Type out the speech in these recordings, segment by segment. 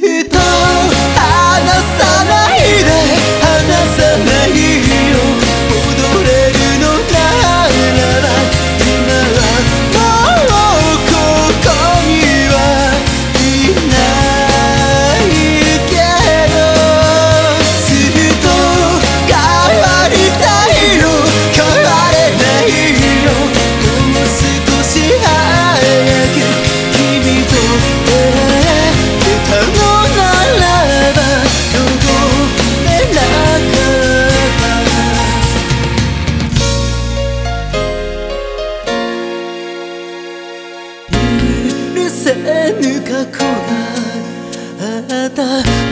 Hit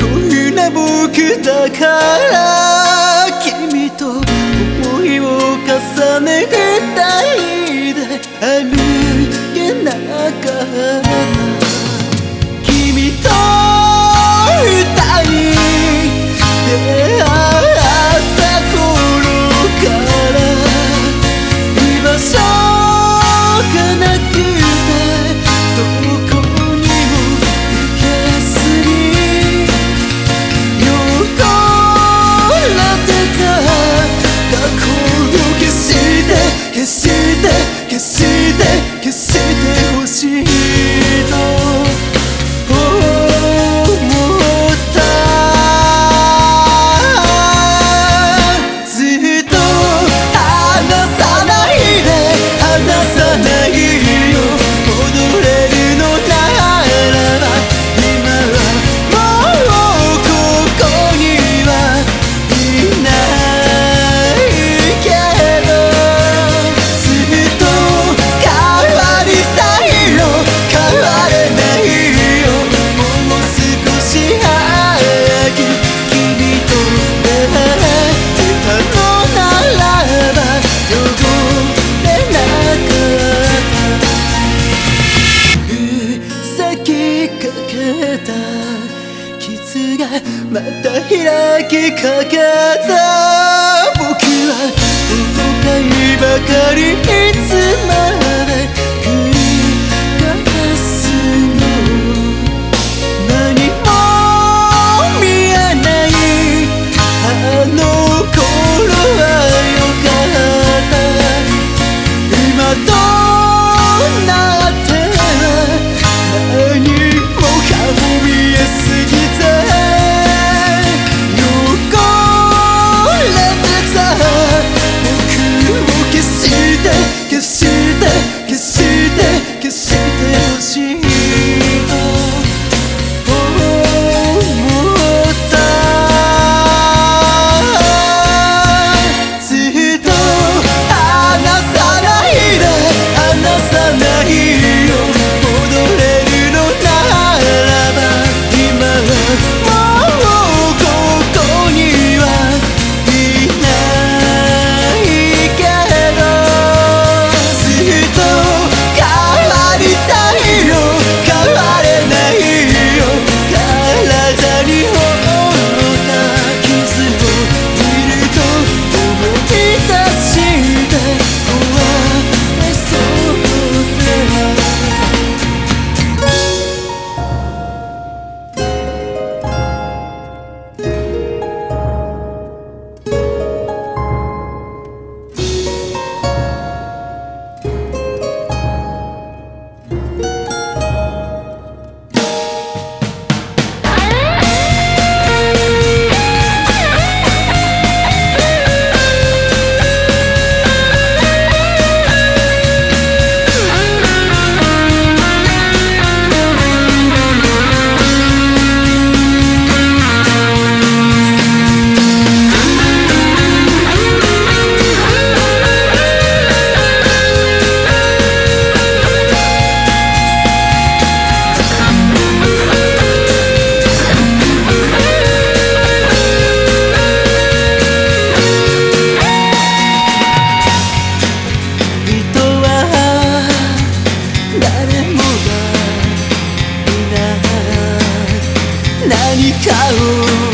こ恋な僕だから。君と思いを重ねたいで歩けなかった。けた傷がまた開きかけた僕は後悔ばかりいつまでう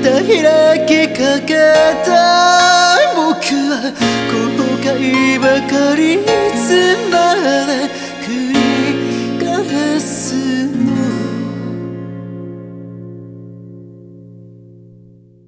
開きかけた僕は後悔ばかりつまらない